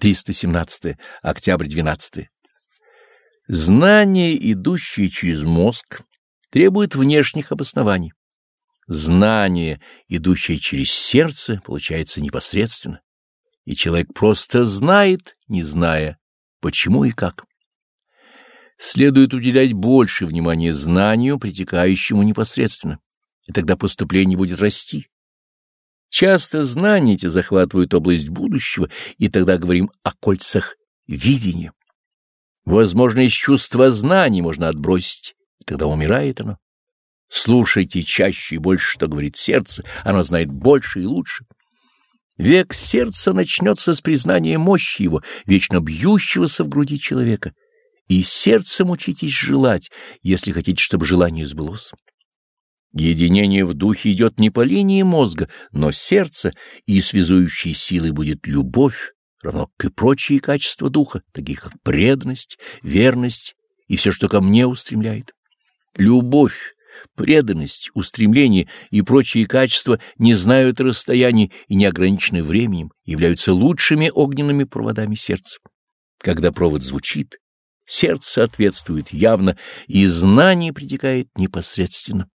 317. Октябрь 12. Знание, идущее через мозг, требует внешних обоснований. Знание, идущее через сердце, получается непосредственно, и человек просто знает, не зная, почему и как. Следует уделять больше внимания знанию, притекающему непосредственно, и тогда поступление будет расти. Часто знания эти захватывают область будущего, и тогда говорим о кольцах видения. Возможность чувства знаний можно отбросить, и тогда умирает оно. Слушайте чаще и больше, что говорит сердце, оно знает больше и лучше. Век сердца начнется с признания мощи его, вечно бьющегося в груди человека. И сердцем учитесь желать, если хотите, чтобы желание сбылось. Единение в духе идет не по линии мозга, но сердца, и связующей силой будет любовь, равно как и прочие качества духа, такие как преданность, верность и все, что ко мне устремляет. Любовь, преданность, устремление и прочие качества не знают расстояний и не ограничены временем, являются лучшими огненными проводами сердца. Когда провод звучит, сердце соответствует явно, и знание притекает непосредственно.